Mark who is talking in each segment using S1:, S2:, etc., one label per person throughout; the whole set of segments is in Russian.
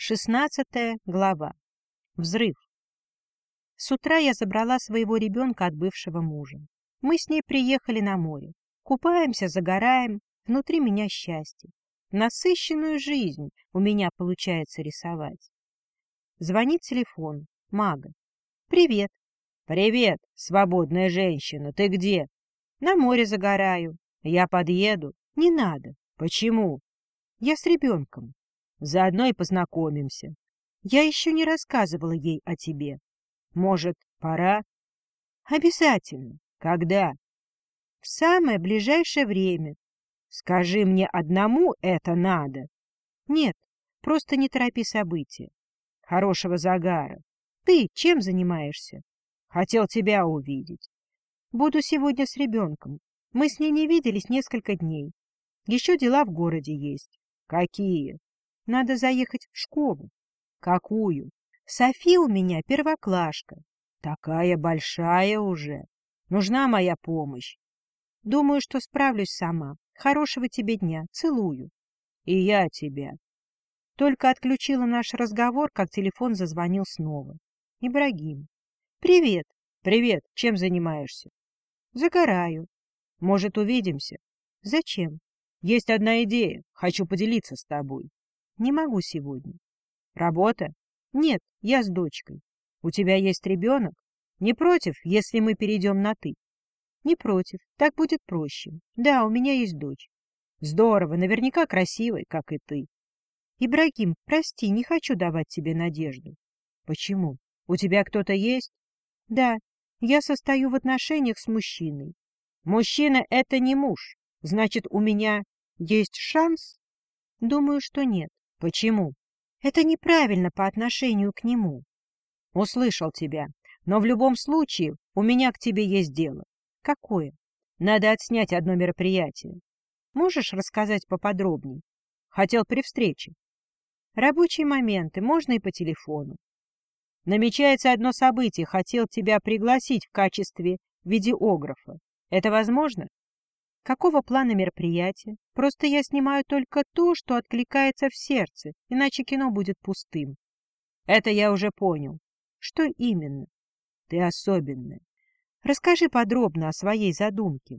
S1: Шестнадцатая глава. Взрыв. С утра я забрала своего ребенка от бывшего мужа. Мы с ней приехали на море. Купаемся, загораем. Внутри меня счастье. Насыщенную жизнь у меня получается рисовать. Звонит телефон. Мага. «Привет».
S2: «Привет, свободная женщина. Ты где?»
S1: «На море загораю».
S2: «Я подъеду».
S1: «Не надо».
S2: «Почему?»
S1: «Я с ребенком».
S2: Заодно и познакомимся.
S1: Я еще не рассказывала ей о тебе.
S2: Может, пора?
S1: Обязательно.
S2: Когда?
S1: В самое ближайшее время.
S2: Скажи мне одному это надо.
S1: Нет, просто не торопи события.
S2: Хорошего загара.
S1: Ты чем занимаешься?
S2: Хотел тебя увидеть.
S1: Буду сегодня с ребенком. Мы с ней не виделись несколько дней. Еще дела в городе есть.
S2: Какие?
S1: Надо заехать в школу.
S2: Какую?
S1: Софи у меня первоклашка.
S2: Такая большая уже. Нужна моя помощь.
S1: Думаю, что справлюсь сама. Хорошего тебе дня. Целую.
S2: И я тебя.
S1: Только отключила наш разговор, как телефон зазвонил снова. Ибрагим. Привет.
S2: Привет. Чем занимаешься?
S1: Загораю.
S2: Может, увидимся?
S1: Зачем?
S2: Есть одна идея. Хочу поделиться с тобой.
S1: Не могу сегодня.
S2: Работа?
S1: Нет, я с дочкой.
S2: У тебя есть ребенок? Не против, если мы перейдем на «ты»?
S1: Не против, так будет проще. Да, у меня есть дочь.
S2: Здорово, наверняка красивой, как и ты.
S1: Ибрагим, прости, не хочу давать тебе надежду.
S2: Почему? У тебя кто-то есть?
S1: Да, я состою в отношениях с мужчиной.
S2: Мужчина — это не муж. Значит, у меня есть шанс?
S1: Думаю, что нет.
S2: Почему?
S1: Это неправильно по отношению к нему.
S2: Услышал тебя. Но в любом случае у меня к тебе есть дело.
S1: Какое?
S2: Надо отснять одно мероприятие.
S1: Можешь рассказать поподробнее?
S2: Хотел при встрече.
S1: Рабочие моменты, можно и по телефону.
S2: Намечается одно событие, хотел тебя пригласить в качестве видеографа. Это возможно?
S1: Какого плана мероприятия? Просто я снимаю только то, что откликается в сердце, иначе кино будет пустым.
S2: Это я уже понял.
S1: Что именно?
S2: Ты особенная.
S1: Расскажи подробно о своей задумке.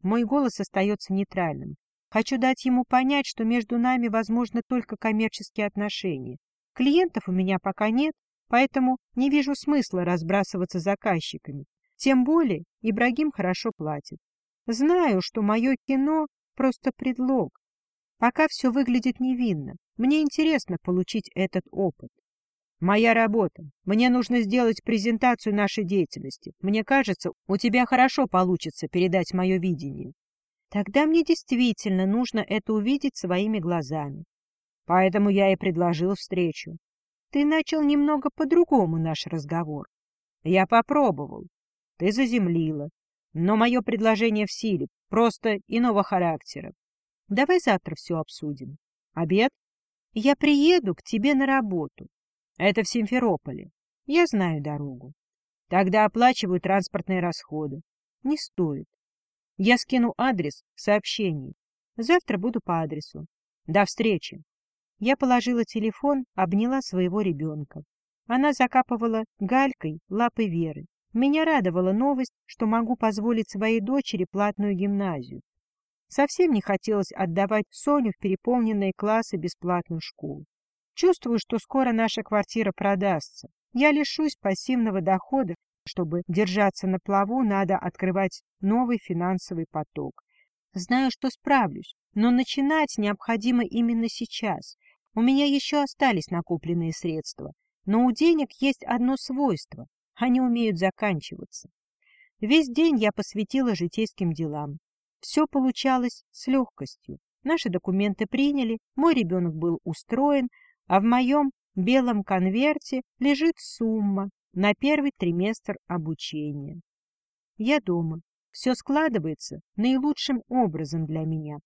S1: Мой голос остается нейтральным. Хочу дать ему понять, что между нами возможны только коммерческие отношения. Клиентов у меня пока нет, поэтому не вижу смысла разбрасываться заказчиками. Тем более Ибрагим хорошо платит. Знаю, что мое кино — просто предлог. Пока все выглядит невинно. Мне интересно получить этот опыт.
S2: Моя работа. Мне нужно сделать презентацию нашей деятельности. Мне кажется, у тебя хорошо получится передать мое видение.
S1: Тогда мне действительно нужно это увидеть своими глазами.
S2: Поэтому я и предложил встречу.
S1: Ты начал немного по-другому наш разговор.
S2: Я попробовал. Ты заземлила. Но мое предложение в силе, просто иного характера.
S1: Давай завтра все обсудим.
S2: Обед?
S1: Я приеду к тебе на работу.
S2: Это в Симферополе.
S1: Я знаю дорогу.
S2: Тогда оплачиваю транспортные расходы.
S1: Не стоит.
S2: Я скину адрес в сообщении.
S1: Завтра буду по адресу.
S2: До встречи.
S1: Я положила телефон, обняла своего ребенка. Она закапывала галькой лапы Веры. Меня радовала новость, что могу позволить своей дочери платную гимназию. Совсем не хотелось отдавать Соню в переполненные классы бесплатную школу. Чувствую, что скоро наша квартира продастся. Я лишусь пассивного дохода. Чтобы держаться на плаву, надо открывать новый финансовый поток. Знаю, что справлюсь, но начинать необходимо именно сейчас. У меня еще остались накопленные средства, но у денег есть одно свойство они умеют заканчиваться. Весь день я посвятила житейским делам. Все получалось с легкостью. Наши документы приняли, мой ребенок был устроен, а в моем белом конверте лежит сумма на первый триместр обучения. Я дома. Все складывается наилучшим образом для меня.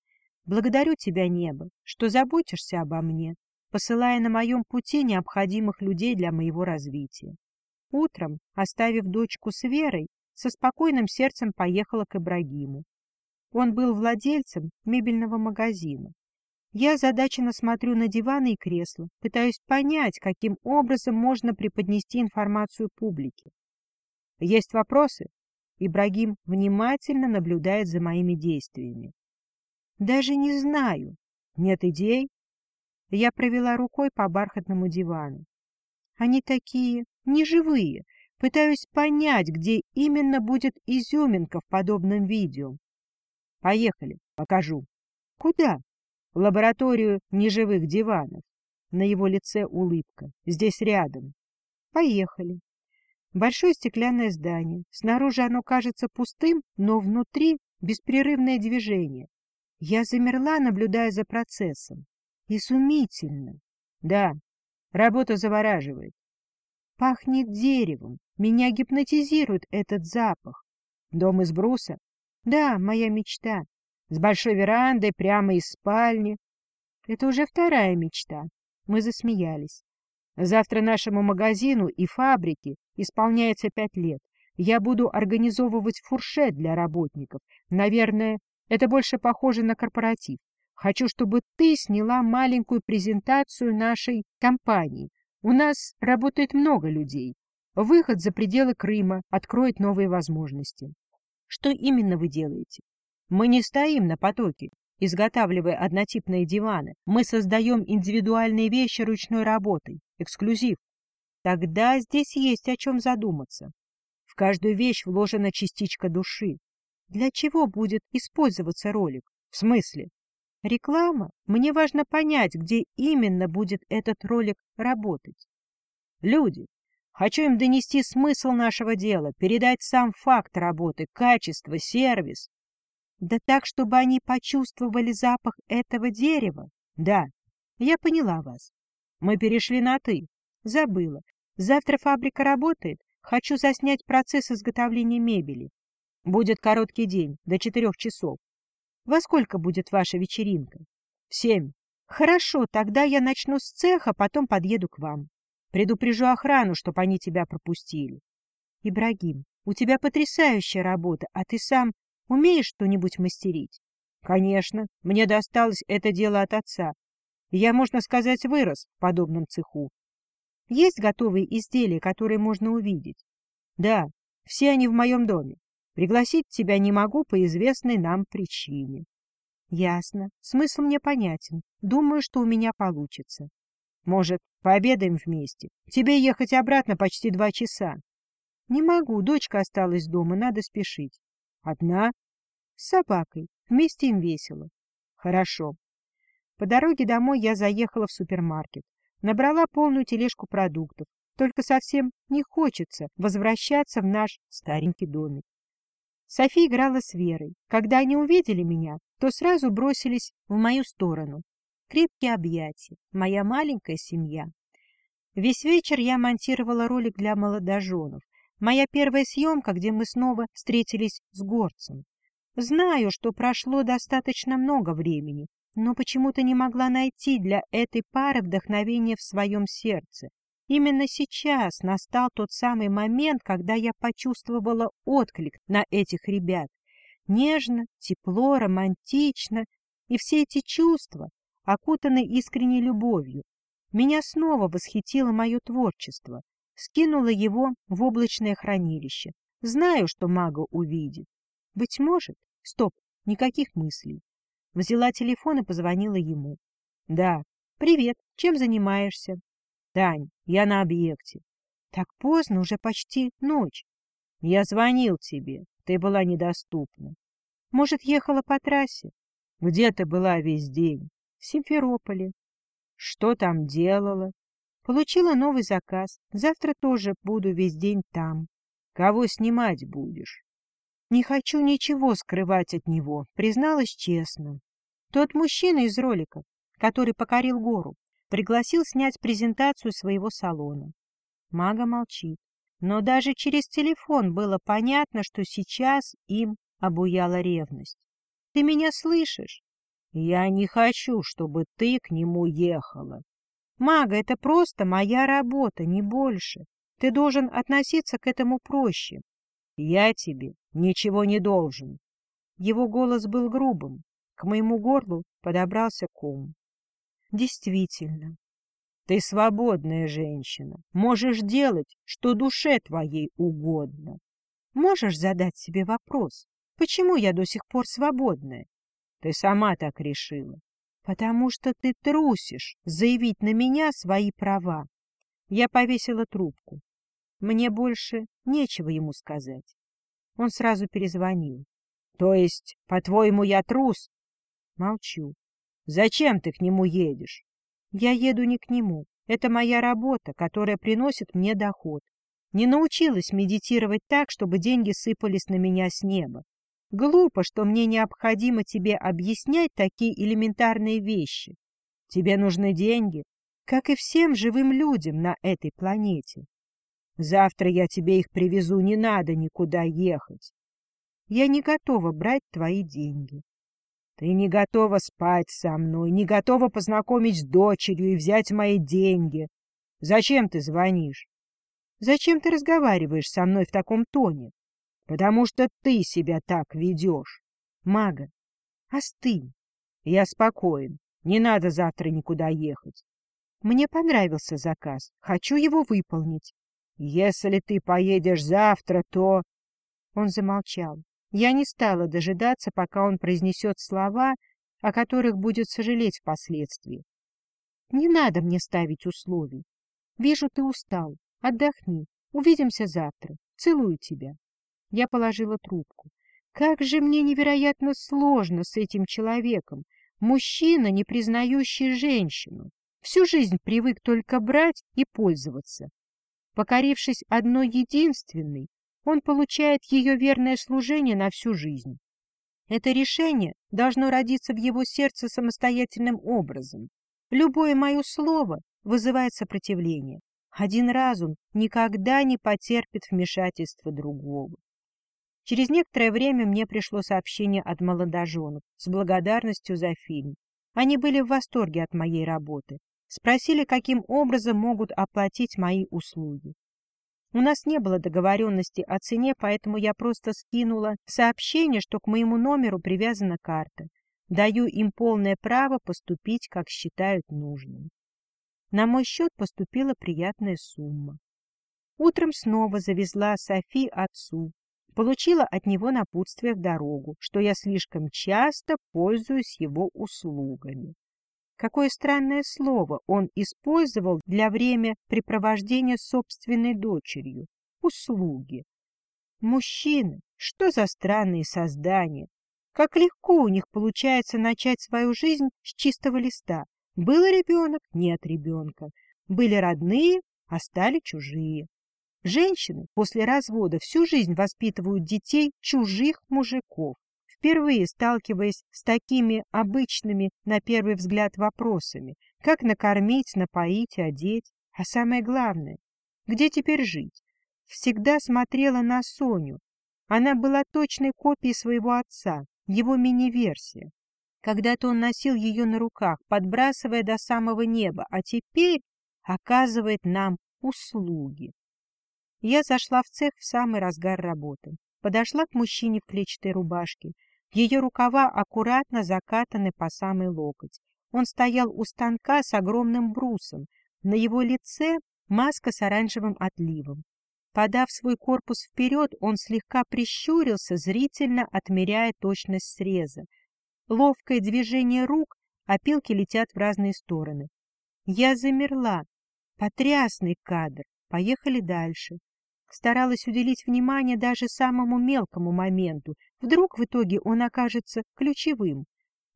S1: Благодарю тебя, небо, что заботишься обо мне, посылая на моем пути необходимых людей для моего развития. Утром, оставив дочку с Верой, со спокойным сердцем поехала к Ибрагиму. Он был владельцем мебельного магазина. Я задаченно смотрю на диваны и кресла, пытаюсь понять, каким образом можно преподнести информацию публике. Есть вопросы? Ибрагим внимательно наблюдает за моими действиями. Даже не знаю. Нет идей? Я провела рукой по бархатному дивану. Они такие неживые. Пытаюсь понять, где именно будет изюминка в подобном видео. Поехали, покажу. Куда? В лабораторию неживых диванов. На его лице улыбка. Здесь рядом. Поехали. Большое стеклянное здание. Снаружи оно кажется пустым, но внутри беспрерывное движение. Я замерла, наблюдая за процессом. Изумительно. Да, работа завораживает. Пахнет деревом. Меня гипнотизирует этот запах. Дом из бруса? Да, моя мечта. С большой верандой прямо из спальни. Это уже вторая мечта. Мы засмеялись. Завтра нашему магазину и фабрике исполняется пять лет. Я буду организовывать фуршет для работников. Наверное, это больше похоже на корпоратив. Хочу, чтобы ты сняла маленькую презентацию нашей компании. У нас работает много людей. Выход за пределы Крыма откроет новые возможности. Что именно вы делаете? Мы не стоим на потоке, изготавливая однотипные диваны. Мы создаем индивидуальные вещи ручной работой. Эксклюзив. Тогда здесь есть о чем задуматься. В каждую вещь вложена частичка души. Для чего будет использоваться ролик? В смысле? Реклама? Мне важно понять, где именно будет этот ролик работать. Люди. Хочу им донести смысл нашего дела, передать сам факт работы, качество, сервис. Да так, чтобы они почувствовали запах этого дерева. Да, я поняла вас. Мы перешли на «ты». Забыла. Завтра фабрика работает. Хочу заснять процесс изготовления мебели. Будет короткий день, до четырех часов. Во сколько будет ваша вечеринка? В семь. Хорошо, тогда я начну с цеха, потом подъеду к вам. Предупрежу охрану, чтобы они тебя пропустили. Ибрагим, у тебя потрясающая работа, а ты сам умеешь что-нибудь мастерить? Конечно, мне досталось это дело от отца. Я, можно сказать, вырос в подобном цеху. Есть готовые изделия, которые можно увидеть? Да, все они в моем доме. Пригласить тебя не могу по известной нам причине. Ясно. Смысл мне понятен. Думаю, что у меня получится. Может, пообедаем вместе? Тебе ехать обратно почти два часа. Не могу, дочка осталась дома, надо спешить. Одна? С собакой. Вместе им весело. Хорошо. По дороге домой я заехала в супермаркет. Набрала полную тележку продуктов. Только совсем не хочется возвращаться в наш старенький домик. Софи играла с Верой. Когда они увидели меня, то сразу бросились в мою сторону. Крепкие объятия, моя маленькая семья. Весь вечер я монтировала ролик для молодоженов. Моя первая съемка, где мы снова встретились с горцем. Знаю, что прошло достаточно много времени, но почему-то не могла найти для этой пары вдохновения в своем сердце. Именно сейчас настал тот самый момент, когда я почувствовала отклик на этих ребят. Нежно, тепло, романтично. И все эти чувства окутаны искренней любовью. Меня снова восхитило мое творчество. Скинула его в облачное хранилище. Знаю, что мага увидит. Быть может... Стоп, никаких мыслей. Взяла телефон и позвонила ему. — Да. — Привет. Чем занимаешься? Тань, я на объекте. Так поздно, уже почти ночь. Я звонил тебе, ты была недоступна. Может, ехала по трассе? Где ты была весь день? В Симферополе. Что там делала? Получила новый заказ. Завтра тоже буду весь день там. Кого снимать будешь? Не хочу ничего скрывать от него, призналась честно. Тот мужчина из ролика, который покорил гору. Пригласил снять презентацию своего салона. Мага молчит. Но даже через телефон было понятно, что сейчас им обуяла ревность. «Ты меня слышишь?» «Я не хочу, чтобы ты к нему ехала». «Мага, это просто моя работа, не больше. Ты должен относиться к этому проще». «Я тебе ничего не должен». Его голос был грубым. К моему горлу подобрался ком. Действительно.
S2: Ты свободная женщина, можешь делать, что душе твоей угодно.
S1: Можешь задать себе вопрос, почему я до сих пор свободная?
S2: Ты сама так решила.
S1: Потому что ты трусишь заявить на меня свои права. Я повесила трубку. Мне больше нечего ему сказать. Он сразу перезвонил.
S2: — То есть, по-твоему, я трус?
S1: Молчу.
S2: — Зачем ты к нему едешь?
S1: — Я еду не к нему. Это моя работа, которая приносит мне доход. Не научилась медитировать так, чтобы деньги сыпались на меня с неба. Глупо, что мне необходимо тебе объяснять такие элементарные вещи.
S2: Тебе нужны деньги,
S1: как и всем живым людям на этой планете.
S2: Завтра я тебе их привезу, не надо никуда ехать.
S1: Я не готова брать твои деньги.
S2: Ты не готова спать со мной, не готова познакомить с дочерью и взять мои деньги. Зачем ты звонишь?
S1: Зачем ты разговариваешь со мной в таком тоне?
S2: Потому что ты себя так ведешь.
S1: Мага, остынь.
S2: Я спокоен. Не надо завтра никуда ехать.
S1: Мне понравился заказ. Хочу его выполнить.
S2: Если ты поедешь завтра, то...
S1: Он замолчал. Я не стала дожидаться, пока он произнесет слова, о которых будет сожалеть впоследствии. Не надо мне ставить условий. Вижу, ты устал. Отдохни. Увидимся завтра. Целую тебя. Я положила трубку. Как же мне невероятно сложно с этим человеком. Мужчина, не признающий женщину. Всю жизнь привык только брать и пользоваться. Покорившись одной единственной, он получает ее верное служение на всю жизнь. Это решение должно родиться в его сердце самостоятельным образом. Любое мое слово вызывает сопротивление. Один разум никогда не потерпит вмешательства другого. Через некоторое время мне пришло сообщение от молодоженов с благодарностью за фильм. Они были в восторге от моей работы. Спросили, каким образом могут оплатить мои услуги. У нас не было договоренности о цене, поэтому я просто скинула сообщение, что к моему номеру привязана карта. Даю им полное право поступить, как считают нужным. На мой счет поступила приятная сумма. Утром снова завезла Софи отцу. Получила от него напутствие в дорогу, что я слишком часто пользуюсь его услугами. Какое странное слово он использовал для времяпрепровождения собственной дочерью. Услуги. Мужчины, что за странные создания. Как легко у них получается начать свою жизнь с чистого листа. Был ребенок, нет ребенка. Были родные, а стали чужие. Женщины после развода всю жизнь воспитывают детей чужих мужиков впервые сталкиваясь с такими обычными, на первый взгляд, вопросами, как накормить, напоить, одеть, а самое главное, где теперь жить, всегда смотрела на Соню. Она была точной копией своего отца, его мини-версия. Когда-то он носил ее на руках, подбрасывая до самого неба, а теперь оказывает нам услуги. Я зашла в цех в самый разгар работы. Подошла к мужчине в клетчатой рубашке, ее рукава аккуратно закатаны по самый локоть. Он стоял у станка с огромным брусом. На его лице маска с оранжевым отливом. Подав свой корпус вперед, он слегка прищурился, зрительно отмеряя точность среза. Ловкое движение рук, опилки летят в разные стороны. Я замерла. Потрясный кадр. Поехали дальше. Старалась уделить внимание даже самому мелкому моменту. Вдруг в итоге он окажется ключевым.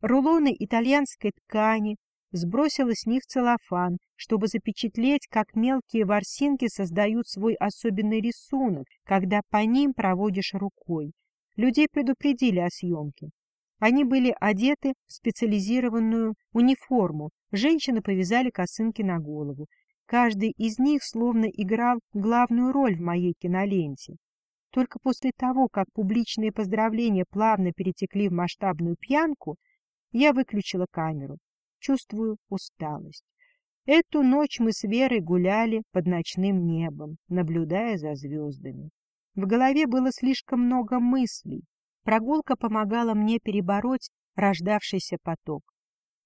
S1: Рулоны итальянской ткани, сбросила с них целлофан, чтобы запечатлеть, как мелкие ворсинки создают свой особенный рисунок, когда по ним проводишь рукой. Людей предупредили о съемке. Они были одеты в специализированную униформу, женщины повязали косынки на голову. Каждый из них словно играл главную роль в моей киноленте. Только после того, как публичные поздравления плавно перетекли в масштабную пьянку, я выключила камеру. Чувствую усталость. Эту ночь мы с Верой гуляли под ночным небом, наблюдая за звездами. В голове было слишком много мыслей. Прогулка помогала мне перебороть рождавшийся поток.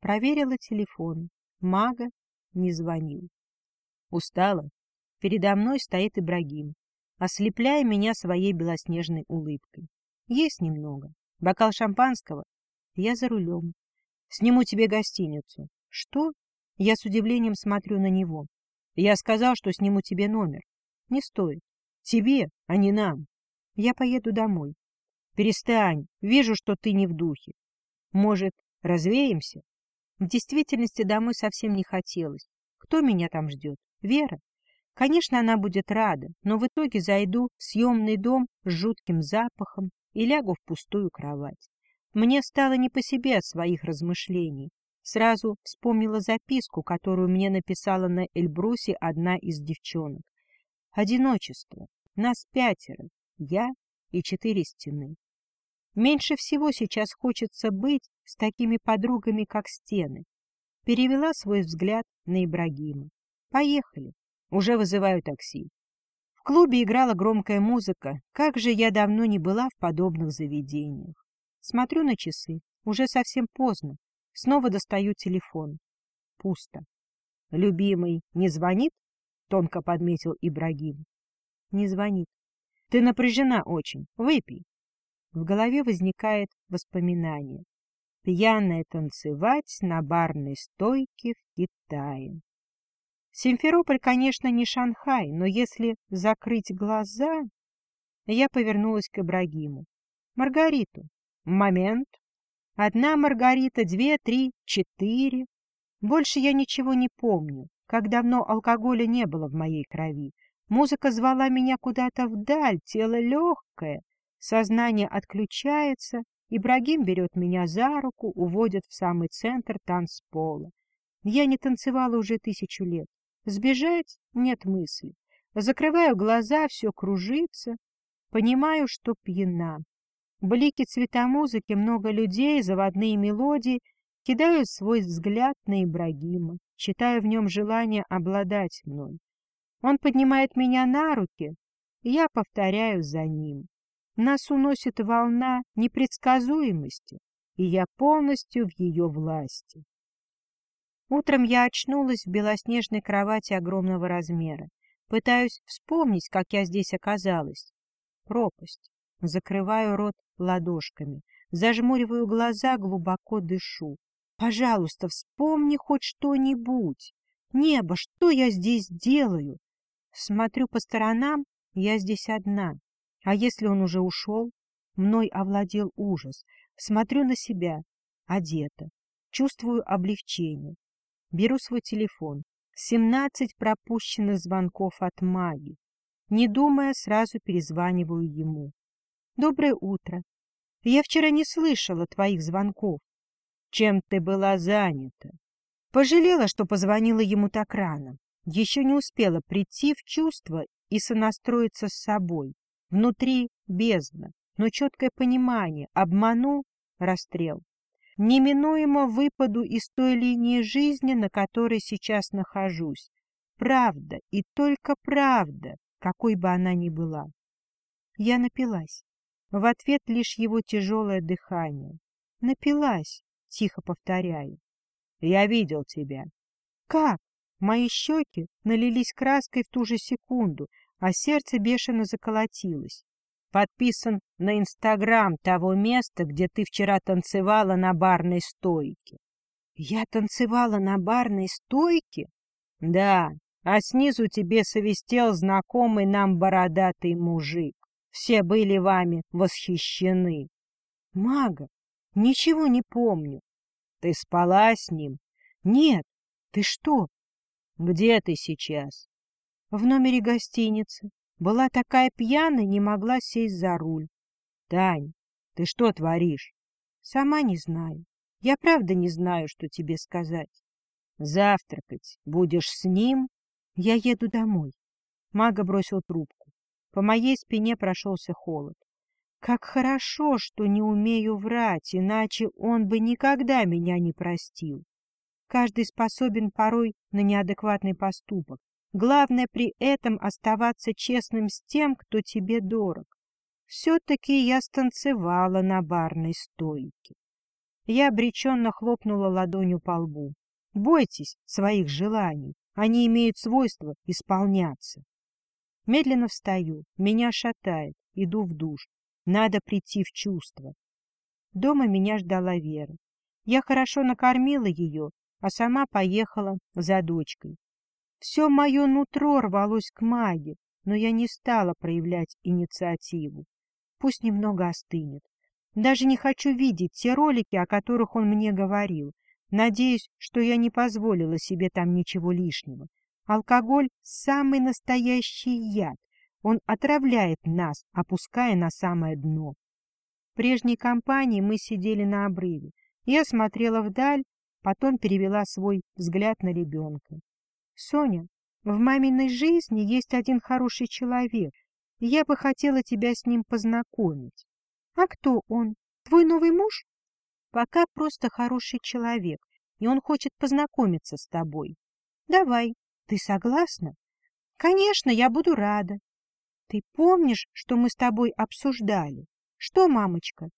S1: Проверила телефон. Мага не звонил. Устала. Передо мной стоит Ибрагим, ослепляя меня своей белоснежной улыбкой. Есть немного. Бокал шампанского. Я за рулем. Сниму тебе гостиницу. Что? Я с удивлением смотрю на него. Я сказал, что сниму тебе номер. Не стоит. Тебе, а не нам. Я поеду домой. Перестань. Вижу, что ты не в духе. Может, развеемся? В действительности домой совсем не хотелось. Кто меня там ждет? Вера? Конечно, она будет рада, но в итоге зайду в съемный дом с жутким запахом и лягу в пустую кровать. Мне стало не по себе от своих размышлений. Сразу вспомнила записку, которую мне написала на Эльбрусе одна из девчонок. Одиночество. Нас пятеро. Я и четыре стены. Меньше всего сейчас хочется быть с такими подругами, как стены. Перевела свой взгляд на Ибрагима. Поехали. Уже вызываю такси. В клубе играла громкая музыка. Как же я давно не была в подобных заведениях. Смотрю на часы. Уже совсем поздно. Снова достаю телефон. Пусто. «Любимый не звонит?» — тонко подметил Ибрагим. «Не звонит. Ты напряжена очень. Выпей». В голове возникает воспоминание. Пьяная танцевать на барной стойке в Китае. Симферополь, конечно, не Шанхай, но если закрыть глаза... Я повернулась к Ибрагиму. Маргариту. Момент. Одна Маргарита, две, три, четыре. Больше я ничего не помню, как давно алкоголя не было в моей крови. Музыка звала меня куда-то вдаль, тело легкое. Сознание отключается, Ибрагим берет меня за руку, уводит в самый центр танцпола. Я не танцевала уже тысячу лет. Сбежать нет мысли. Закрываю глаза, все кружится. Понимаю, что пьяна. Блики цвета музыки, много людей, заводные мелодии кидают свой взгляд на Ибрагима, читаю в нем желание обладать мной. Он поднимает меня на руки, и я повторяю за ним. Нас уносит волна непредсказуемости, и я полностью в ее власти. Утром я очнулась в белоснежной кровати огромного размера. Пытаюсь вспомнить, как я здесь оказалась. Пропасть. Закрываю рот ладошками. Зажмуриваю глаза, глубоко дышу. Пожалуйста, вспомни хоть что-нибудь. Небо, что я здесь делаю? Смотрю по сторонам, я здесь одна. А если он уже ушел? Мной овладел ужас. Смотрю на себя, одета. Чувствую облегчение. Беру свой телефон. Семнадцать пропущенных звонков от маги. Не думая, сразу перезваниваю ему. «Доброе утро. Я вчера не слышала твоих звонков. Чем ты была занята?» Пожалела, что позвонила ему так рано. Еще не успела прийти в чувство и сонастроиться с собой. Внутри бездна, но четкое понимание. Обману — расстрел неминуемо выпаду из той линии жизни, на которой сейчас нахожусь. Правда, и только правда, какой бы она ни была. Я напилась. В ответ лишь его тяжелое дыхание. Напилась, тихо повторяю. Я видел тебя. Как? Мои щеки налились краской в ту же секунду, а сердце бешено заколотилось подписан на Инстаграм того места, где ты вчера танцевала на барной стойке. Я танцевала на барной стойке? Да, а снизу тебе совестел знакомый нам бородатый мужик. Все были вами восхищены. Мага, ничего не помню. Ты спала с ним? Нет. Ты что? Где ты сейчас? В номере гостиницы. Была такая пьяная, не могла сесть за руль. — Тань, ты что творишь? — Сама не знаю. Я правда не знаю, что тебе сказать. — Завтракать будешь с ним? Я еду домой. Мага бросил трубку. По моей спине прошелся холод. Как хорошо, что не умею врать, иначе он бы никогда меня не простил. Каждый способен порой на неадекватный поступок, Главное при этом оставаться честным с тем, кто тебе дорог. Все-таки я станцевала на барной стойке. Я обреченно хлопнула ладонью по лбу. Бойтесь своих желаний, они имеют свойство исполняться. Медленно встаю, меня шатает, иду в душ. Надо прийти в чувство. Дома меня ждала Вера. Я хорошо накормила ее, а сама поехала за дочкой. Все мое нутро рвалось к маге, но я не стала проявлять инициативу. Пусть немного остынет. Даже не хочу видеть те ролики, о которых он мне говорил. Надеюсь, что я не позволила себе там ничего лишнего. Алкоголь — самый настоящий яд. Он отравляет нас, опуская на самое дно. В прежней компании мы сидели на обрыве. Я смотрела вдаль, потом перевела свой взгляд на ребенка. — Соня, в маминой жизни есть один хороший человек, я бы хотела тебя с ним познакомить. — А кто он? Твой новый муж? — Пока просто хороший человек, и он хочет познакомиться с тобой. — Давай, ты согласна? — Конечно, я буду рада. — Ты помнишь, что мы с тобой обсуждали? Что, мамочка?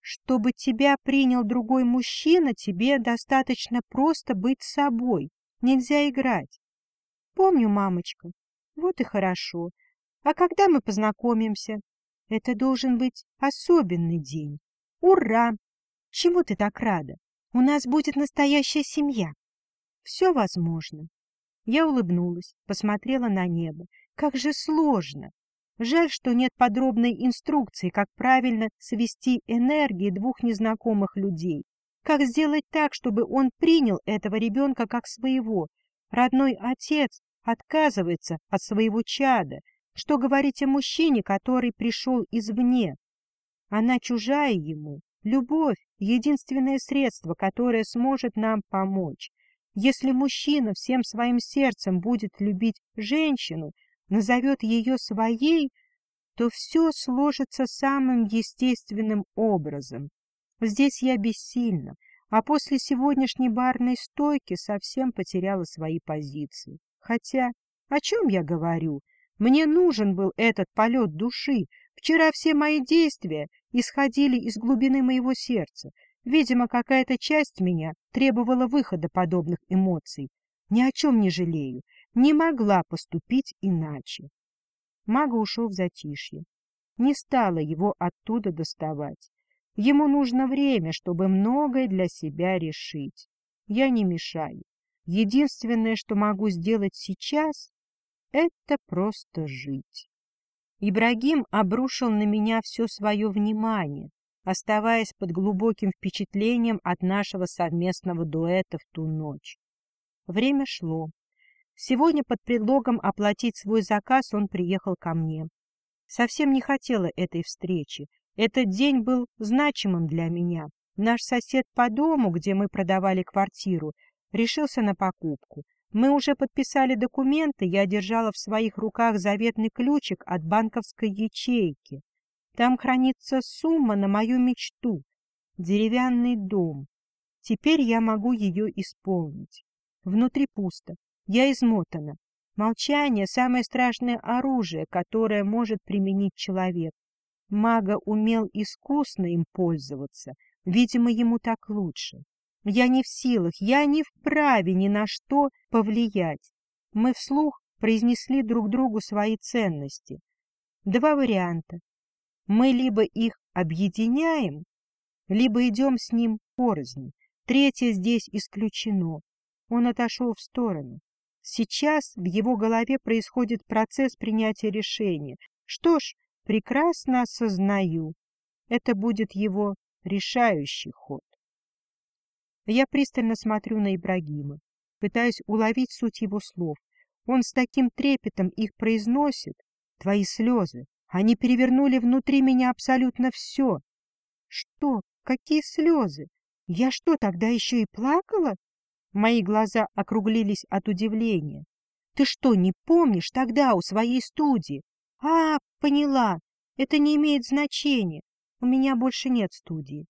S1: Чтобы тебя принял другой мужчина, тебе достаточно просто быть собой. Нельзя играть. Помню, мамочка. Вот и хорошо. А когда мы познакомимся? Это должен быть особенный день. Ура! Чему ты так рада? У нас будет настоящая семья. Все возможно. Я улыбнулась, посмотрела на небо. Как же сложно! Жаль, что нет подробной инструкции, как правильно свести энергии двух незнакомых людей. Как сделать так, чтобы он принял этого ребенка как своего. Родной отец отказывается от своего чада. Что говорить о мужчине, который пришел извне? Она чужая ему. Любовь — единственное средство, которое сможет нам помочь. Если мужчина всем своим сердцем будет любить женщину, назовет ее своей, то все сложится самым естественным образом. Здесь я бессильна, а после сегодняшней барной стойки совсем потеряла свои позиции. Хотя, о чем я говорю? Мне нужен был этот полет души. Вчера все мои действия исходили из глубины моего сердца. Видимо, какая-то часть меня требовала выхода подобных эмоций. Ни о чем не жалею не могла поступить иначе. Мага ушел в затишье. Не стала его оттуда доставать. Ему нужно время, чтобы многое для себя решить. Я не мешаю. Единственное, что могу сделать сейчас, это просто жить. Ибрагим обрушил на меня все свое внимание, оставаясь под глубоким впечатлением от нашего совместного дуэта в ту ночь. Время шло. Сегодня под предлогом оплатить свой заказ он приехал ко мне. Совсем не хотела этой встречи. Этот день был значимым для меня. Наш сосед по дому, где мы продавали квартиру, решился на покупку. Мы уже подписали документы, я держала в своих руках заветный ключик от банковской ячейки. Там хранится сумма на мою мечту — деревянный дом. Теперь я могу ее исполнить. Внутри пусто, я измотана. Молчание — самое страшное оружие, которое может применить человек. Мага умел искусно им пользоваться. Видимо, ему так лучше. Я не в силах, я не вправе ни на что повлиять. Мы вслух произнесли друг другу свои ценности. Два варианта. Мы либо их объединяем, либо идем с ним порознь. Третье здесь исключено. Он отошел в сторону. Сейчас в его голове происходит процесс принятия решения. Что ж, прекрасно осознаю, это будет его решающий ход. Я пристально смотрю на Ибрагима, пытаюсь уловить суть его слов. Он с таким трепетом их произносит. Твои слезы, они перевернули внутри меня абсолютно все. Что? Какие слезы? Я что, тогда еще и плакала? Мои глаза округлились от удивления. Ты что, не помнишь тогда у своей студии? А, поняла. Это не имеет значения. У меня больше нет студии.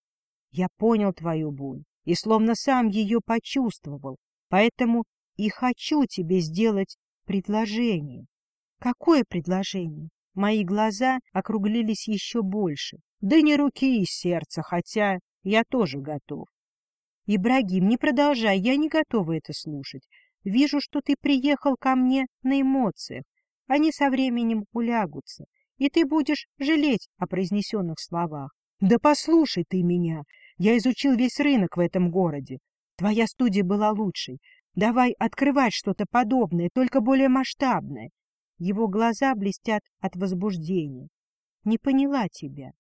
S1: Я понял твою боль и словно сам ее почувствовал, поэтому и хочу тебе сделать предложение. Какое предложение? Мои глаза округлились еще больше. Да не руки и сердца, хотя я тоже готов. Ибрагим, не продолжай, я не готова это слушать. Вижу, что ты приехал ко мне на эмоциях. Они со временем улягутся, и ты будешь жалеть о произнесенных словах. Да послушай ты меня. Я изучил весь рынок в этом городе. Твоя студия была лучшей. Давай открывать что-то подобное, только более масштабное. Его глаза блестят от возбуждения. Не поняла тебя.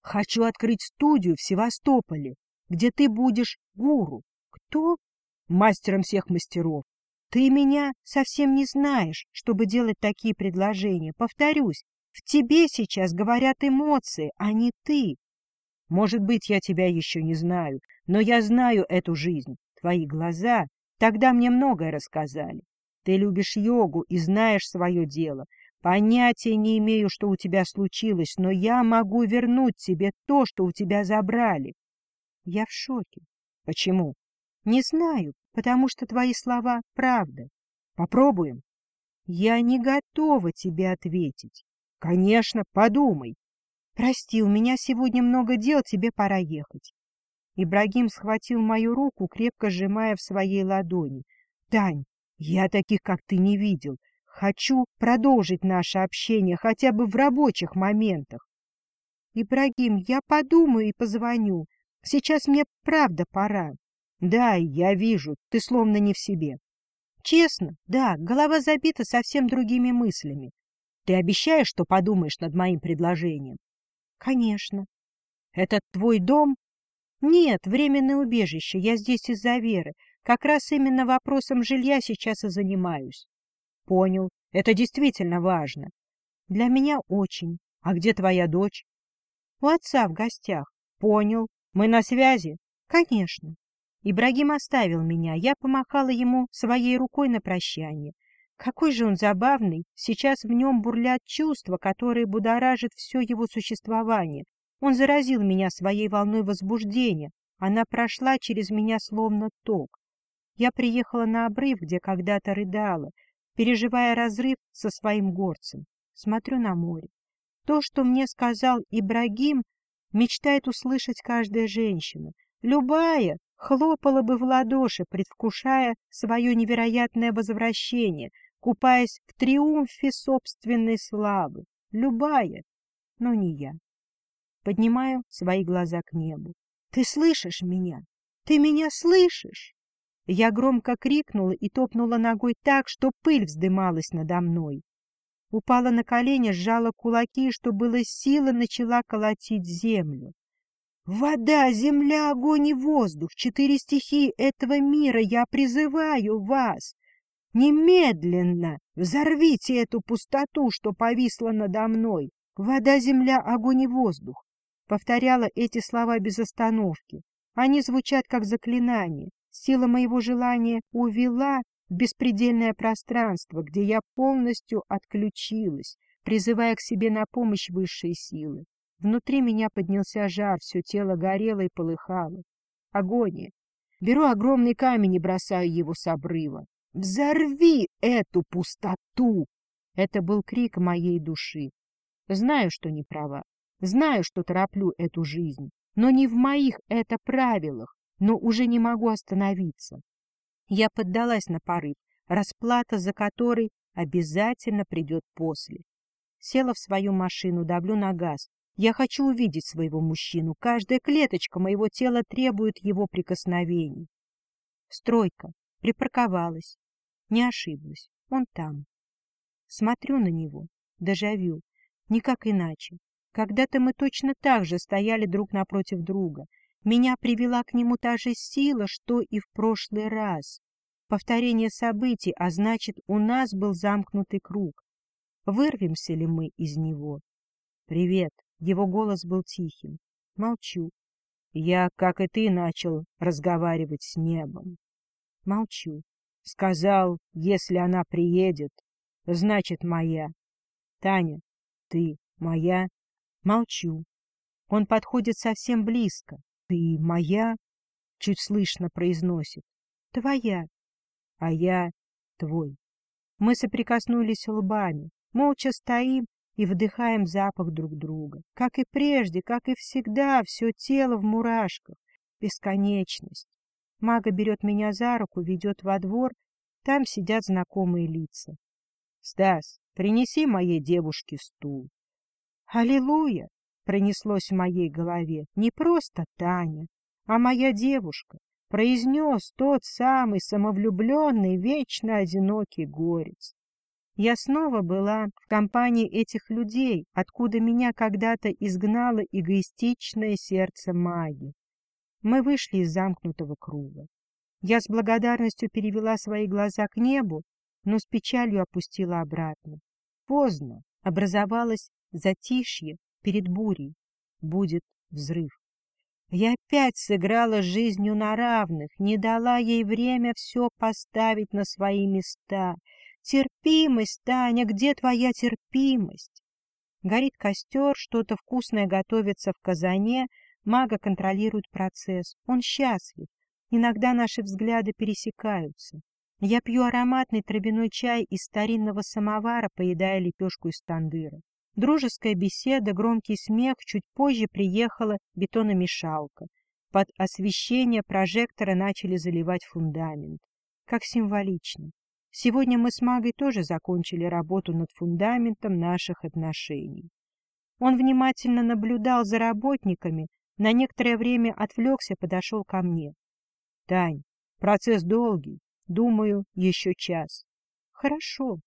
S1: Хочу открыть студию в Севастополе, где ты будешь гуру. Кто? Мастером всех мастеров. Ты меня совсем не знаешь, чтобы делать такие предложения. Повторюсь, в тебе сейчас говорят эмоции, а не ты. Может быть, я тебя еще не знаю, но я знаю эту жизнь. Твои глаза тогда мне многое рассказали. Ты любишь йогу и знаешь свое дело. Понятия не имею, что у тебя случилось, но я могу вернуть тебе то, что у тебя забрали. Я в шоке. Почему? Не знаю, потому что твои слова — правда. Попробуем. Я не готова тебе ответить. Конечно, подумай. Прости, у меня сегодня много дел, тебе пора ехать. Ибрагим схватил мою руку, крепко сжимая в своей ладони. Тань, я таких, как ты, не видел. Хочу продолжить наше общение хотя бы в рабочих моментах. Ибрагим, я подумаю и позвоню. Сейчас мне правда пора. Да, я вижу, ты словно не в себе. Честно, да, голова забита совсем другими мыслями. Ты обещаешь, что подумаешь над моим предложением? Конечно. Это твой дом? Нет, временное убежище. Я здесь из-за Веры. Как раз именно вопросом жилья сейчас и занимаюсь. Понял. Это действительно важно. Для меня очень. А где твоя дочь? У отца в гостях. Понял. Мы на связи? Конечно. Ибрагим оставил меня. Я помахала ему своей рукой на прощание. Какой же он забавный! Сейчас в нем бурлят чувства, которые будоражат все его существование. Он заразил меня своей волной возбуждения. Она прошла через меня словно ток. Я приехала на обрыв, где когда-то рыдала, переживая разрыв со своим горцем. Смотрю на море. То, что мне сказал Ибрагим, мечтает услышать каждая женщина. Любая хлопала бы в ладоши, предвкушая свое невероятное возвращение, купаясь в триумфе собственной славы. Любая, но не я. Поднимаю свои глаза к небу. «Ты слышишь меня? Ты меня слышишь?» Я громко крикнула и топнула ногой так, что пыль вздымалась надо мной. Упала на колени, сжала кулаки, что было силы, начала колотить землю. Вода, земля, огонь и воздух, четыре стихии этого мира, я призываю вас. Немедленно взорвите эту пустоту, что повисла надо мной. Вода, земля, огонь и воздух. Повторяла эти слова без остановки. Они звучат как заклинание. Сила моего желания увела в беспредельное пространство, где я полностью отключилась, призывая к себе на помощь высшие силы. Внутри меня поднялся жар, все тело горело и полыхало. Агония. Беру огромный камень и бросаю его с обрыва. Взорви эту пустоту! Это был крик моей души. Знаю, что не права. Знаю, что тороплю эту жизнь. Но не в моих это правилах. Но уже не могу остановиться. Я поддалась на порыв, расплата за который обязательно придет после. Села в свою машину, давлю на газ. Я хочу увидеть своего мужчину. Каждая клеточка моего тела требует его прикосновений. Стройка. Припарковалась. Не ошиблась. Он там. Смотрю на него. Дежавю. Никак иначе. Когда-то мы точно так же стояли друг напротив друга. Меня привела к нему та же сила, что и в прошлый раз. Повторение событий, а значит, у нас был замкнутый круг. Вырвемся ли мы из него? Привет. Его голос был тихим. Молчу. Я, как и ты, начал разговаривать с небом. Молчу. Сказал, если она приедет, значит, моя. Таня, ты моя? Молчу. Он подходит совсем близко. Ты моя? Чуть слышно произносит. Твоя. А я твой. Мы соприкоснулись лбами, молча стоим и вдыхаем запах друг друга. Как и прежде, как и всегда, все тело в мурашках. Бесконечность. Мага берет меня за руку, ведет во двор. Там сидят знакомые лица.
S2: — Стас, принеси моей девушке стул.
S1: «Аллилуйя!» — пронеслось в моей голове. «Не просто Таня, а моя девушка», — произнес тот самый самовлюбленный, вечно одинокий горец. Я снова была в компании этих людей, откуда меня когда-то изгнало эгоистичное сердце маги. Мы вышли из замкнутого круга. Я с благодарностью перевела свои глаза к небу, но с печалью опустила обратно. Поздно. Образовалось затишье перед бурей. Будет взрыв. Я опять сыграла жизнью на равных, не дала ей время все поставить на свои места. Терпимость, Таня, где твоя терпимость? Горит костер, что-то вкусное готовится в казане, мага контролирует процесс. Он счастлив. Иногда наши взгляды пересекаются. Я пью ароматный травяной чай из старинного самовара, поедая лепешку из тандыра. Дружеская беседа, громкий смех, чуть позже приехала бетономешалка. Под освещение прожектора начали заливать фундамент. Как символично. Сегодня мы с Магой тоже закончили работу над фундаментом наших отношений. Он внимательно наблюдал за работниками, на некоторое время отвлекся, подошел ко мне. — Тань, процесс долгий, думаю, еще час. — Хорошо,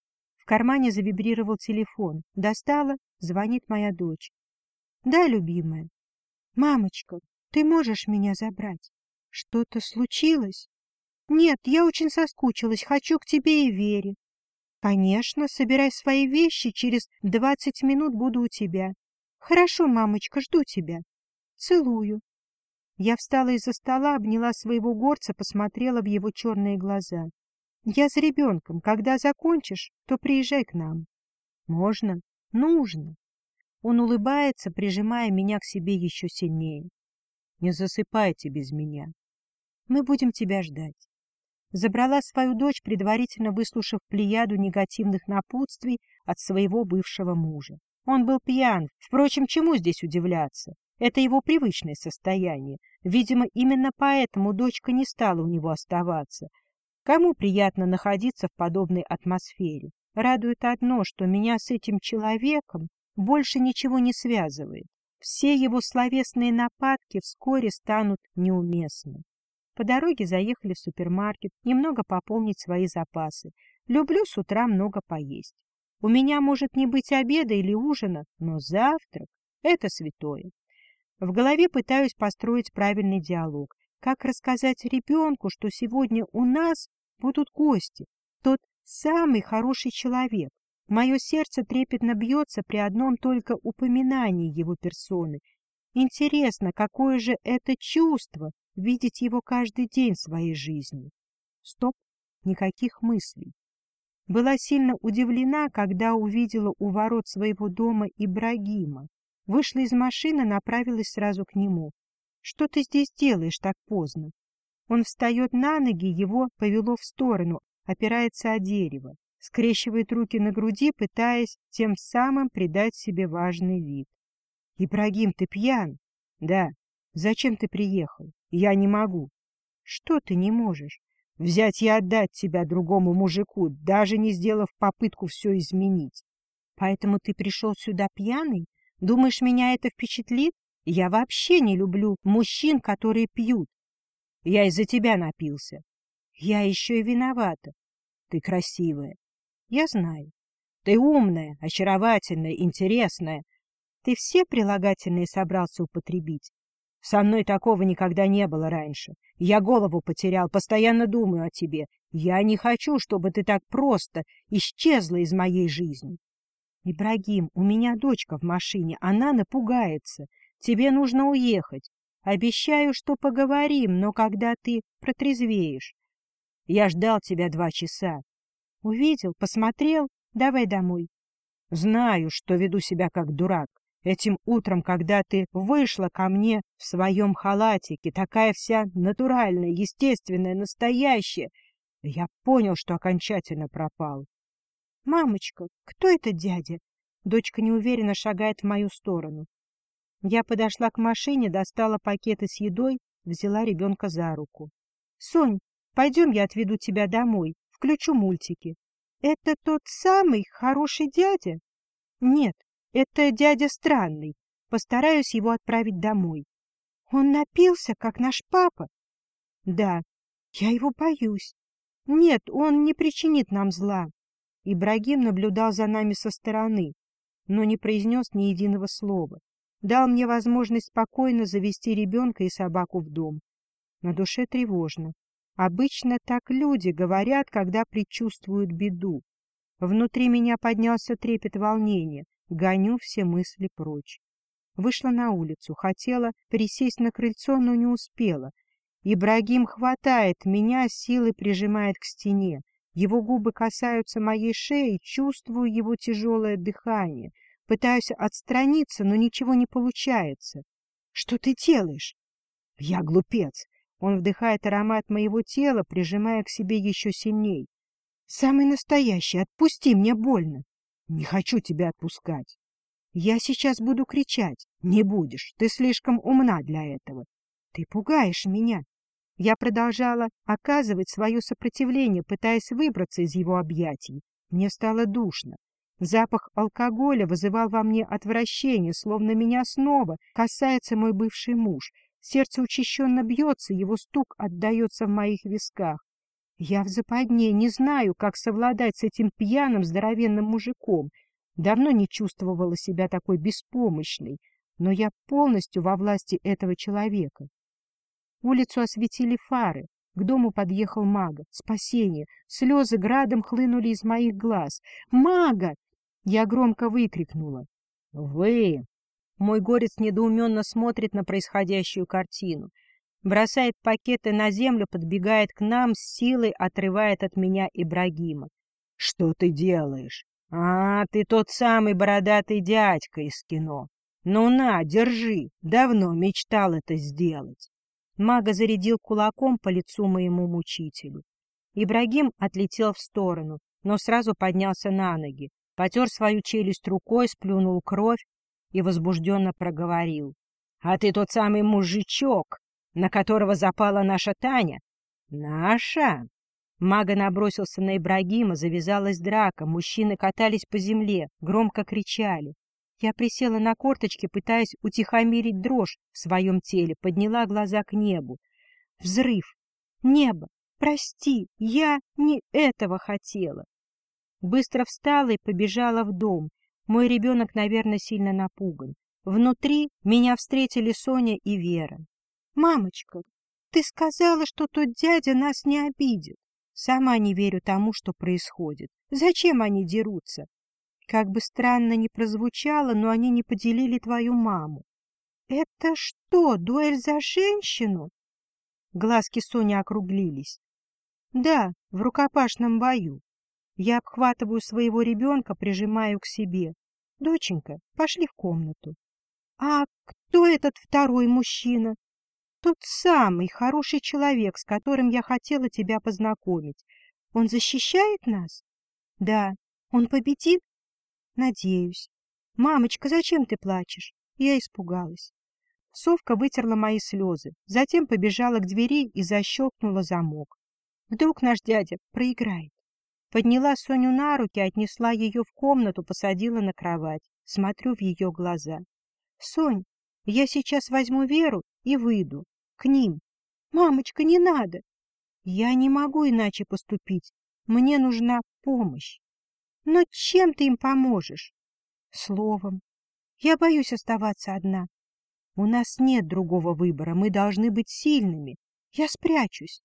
S1: кармане завибрировал телефон. Достала, звонит моя дочь. — Да, любимая. — Мамочка, ты можешь меня забрать? Что-то случилось? — Нет, я очень соскучилась, хочу к тебе и Вере. — Конечно, собирай свои вещи, через двадцать минут буду у тебя. — Хорошо, мамочка, жду тебя. Целую. Я встала из-за стола, обняла своего горца, посмотрела в его черные глаза. Я за ребенком. Когда закончишь, то приезжай к нам. Можно? Нужно. Он улыбается, прижимая меня к себе еще сильнее.
S2: Не засыпайте без меня.
S1: Мы будем тебя ждать. Забрала свою дочь, предварительно выслушав плеяду негативных напутствий от своего бывшего мужа. Он был пьян. Впрочем, чему здесь удивляться? Это его привычное состояние. Видимо, именно поэтому дочка не стала у него оставаться — Кому приятно находиться в подобной атмосфере? Радует одно, что меня с этим человеком больше ничего не связывает. Все его словесные нападки вскоре станут неуместны. По дороге заехали в супермаркет, немного пополнить свои запасы. Люблю с утра много поесть. У меня может не быть обеда или ужина, но завтрак — это святое. В голове пытаюсь построить правильный диалог. Как рассказать ребенку, что сегодня у нас будут гости, тот самый хороший человек. Мое сердце трепетно бьется при одном только упоминании его персоны. Интересно, какое же это чувство видеть его каждый день своей жизни. Стоп, никаких мыслей. Была сильно удивлена, когда увидела у ворот своего дома Ибрагима. Вышла из машины, направилась сразу к нему. — Что ты здесь делаешь так поздно? Он встает на ноги, его повело в сторону, опирается о дерево, скрещивает руки на груди, пытаясь тем самым придать себе важный вид. — Ибрагим, ты пьян? — Да. — Зачем ты приехал? — Я не могу. — Что ты не можешь? — Взять и отдать тебя другому мужику, даже не сделав попытку все изменить. — Поэтому ты пришел сюда пьяный? Думаешь, меня это впечатлит? Я вообще не люблю мужчин, которые пьют. Я из-за тебя напился. Я еще и виновата. Ты красивая. Я знаю. Ты умная, очаровательная, интересная. Ты все прилагательные собрался употребить. Со мной такого никогда не было раньше. Я голову потерял, постоянно думаю о тебе. Я не хочу, чтобы ты так просто исчезла из моей жизни. Ибрагим, у меня дочка в машине, она напугается. Тебе нужно уехать. Обещаю, что поговорим, но когда ты протрезвеешь. Я ждал тебя два часа. Увидел, посмотрел, давай домой. Знаю, что веду себя как дурак. Этим утром, когда ты вышла ко мне в своем халатике, такая вся натуральная, естественная, настоящая, я понял, что окончательно пропал. — Мамочка, кто это дядя? Дочка неуверенно шагает в мою сторону. Я подошла к машине, достала пакеты с едой, взяла ребенка за руку. Сонь, пойдем я отведу тебя домой, включу мультики. Это тот самый хороший дядя? Нет, это дядя странный. Постараюсь его отправить домой. Он напился, как наш папа? Да, я его боюсь. Нет, он не причинит нам зла. Ибрагим наблюдал за нами со стороны, но не произнес ни единого слова. Дал мне возможность спокойно завести ребенка и собаку в дом. На душе тревожно. Обычно так люди говорят, когда предчувствуют беду. Внутри меня поднялся трепет волнения, гоню все мысли прочь. Вышла на улицу, хотела присесть на крыльцо, но не успела. Ибрагим хватает меня, силой прижимает к стене. Его губы касаются моей шеи, чувствую его тяжелое дыхание. Пытаюсь отстраниться, но ничего не получается. Что ты делаешь? Я глупец. Он вдыхает аромат моего тела, прижимая к себе еще сильней. Самый настоящий, отпусти, мне больно. Не хочу тебя отпускать. Я сейчас буду кричать. Не будешь, ты слишком умна для этого. Ты пугаешь меня. Я продолжала оказывать свое сопротивление, пытаясь выбраться из его объятий. Мне стало душно. Запах алкоголя вызывал во мне отвращение, словно меня снова касается мой бывший муж. Сердце учащенно бьется, его стук отдается в моих висках. Я в западне, не знаю, как совладать с этим пьяным здоровенным мужиком. Давно не чувствовала себя такой беспомощной, но я полностью во власти этого человека. Улицу осветили фары. К дому подъехал мага. Спасение! Слезы градом хлынули из моих глаз. «Мага!» Я громко выкрикнула. «Вы!» Мой горец недоуменно смотрит на происходящую картину. Бросает пакеты на землю, подбегает к нам, с силой отрывает от меня Ибрагима. «Что ты делаешь? А, ты тот самый бородатый дядька из кино. Ну на, держи, давно мечтал это сделать». Мага зарядил кулаком по лицу моему мучителю. Ибрагим отлетел в сторону, но сразу поднялся на ноги, потер свою челюсть рукой, сплюнул кровь и возбужденно проговорил. — А ты тот самый мужичок, на которого запала наша Таня? — Наша? Мага набросился на Ибрагима, завязалась драка, мужчины катались по земле, громко кричали. Я присела на корточки, пытаясь утихомирить дрожь в своем теле, подняла глаза к небу. Взрыв! Небо! Прости, я не этого хотела. Быстро встала и побежала в дом. Мой ребенок, наверное, сильно напуган. Внутри меня встретили Соня и Вера. «Мамочка, ты сказала, что тот дядя нас не обидит. Сама не верю тому, что происходит. Зачем они дерутся? Как бы странно ни прозвучало, но они не поделили твою маму. Это что, дуэль за женщину? Глазки Сони округлились. Да, в рукопашном бою. Я обхватываю своего ребенка, прижимаю к себе. Доченька, пошли в комнату. А кто этот второй мужчина? Тот самый хороший человек, с которым я хотела тебя познакомить. Он защищает нас? Да. Он победит? Надеюсь. Мамочка, зачем ты плачешь? Я испугалась. Совка вытерла мои слезы, затем побежала к двери и защелкнула замок. Вдруг наш дядя проиграет. Подняла Соню на руки, отнесла ее в комнату, посадила на кровать. Смотрю в ее глаза. — Сонь, я сейчас возьму Веру и выйду. К ним. — Мамочка, не надо. Я не могу иначе поступить. Мне нужна помощь. Но чем ты им поможешь? Словом. Я боюсь оставаться одна. У нас нет другого выбора, мы должны быть сильными. Я спрячусь.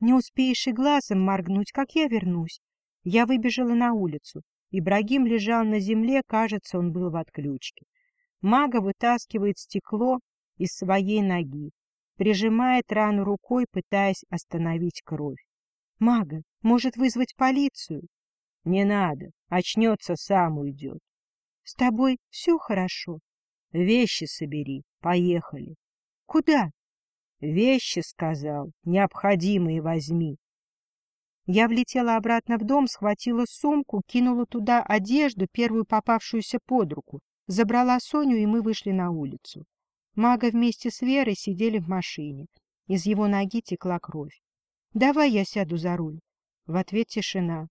S1: Не успеешь и глазом моргнуть, как я вернусь. Я выбежала на улицу. Ибрагим лежал на земле, кажется, он был в отключке. Мага вытаскивает стекло из своей ноги, прижимает рану рукой, пытаясь остановить кровь. «Мага, может вызвать полицию?» Не надо, очнется, сам уйдет. С тобой все хорошо. Вещи собери, поехали. Куда? Вещи, сказал, необходимые возьми. Я влетела обратно в дом, схватила сумку, кинула туда одежду, первую попавшуюся под руку, забрала Соню, и мы вышли на улицу. Мага вместе с Верой сидели в машине. Из его ноги текла кровь. Давай я сяду за руль. В ответ тишина.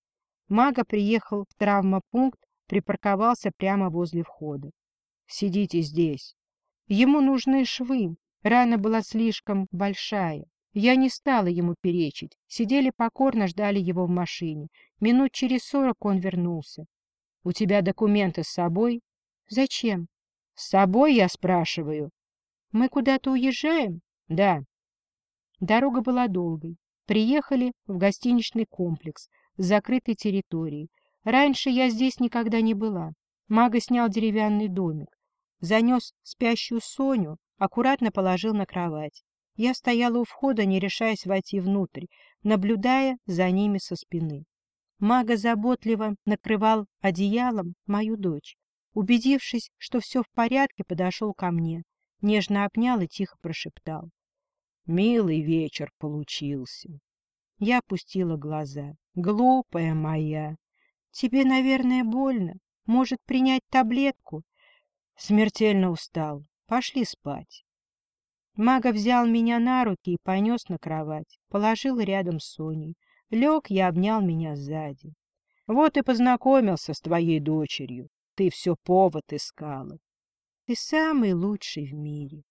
S1: Мага приехал в травмопункт, припарковался прямо возле входа.
S2: Сидите здесь.
S1: Ему нужны швы. Рана была слишком большая. Я не стала ему перечить. Сидели покорно, ждали его в машине. Минут через сорок он вернулся.
S2: — У тебя документы с собой?
S1: — Зачем?
S2: — С собой, я спрашиваю.
S1: — Мы куда-то уезжаем?
S2: — Да.
S1: Дорога была долгой. Приехали в гостиничный комплекс с закрытой территорией. Раньше я здесь никогда не была. Мага снял деревянный домик занес спящую Соню, аккуратно положил на кровать. Я стояла у входа, не решаясь войти внутрь, наблюдая за ними со спины. Мага заботливо накрывал одеялом мою дочь. Убедившись, что все в порядке, подошел ко мне, нежно обнял и тихо прошептал.
S2: «Милый вечер получился».
S1: Я опустила глаза. «Глупая моя! Тебе, наверное, больно. Может, принять таблетку?»
S2: Смертельно устал. Пошли спать.
S1: Мага взял меня на руки и понес на кровать. Положил рядом с Соней. Лег и обнял меня сзади.
S2: Вот и познакомился с твоей дочерью. Ты все повод искала.
S1: Ты самый лучший в мире.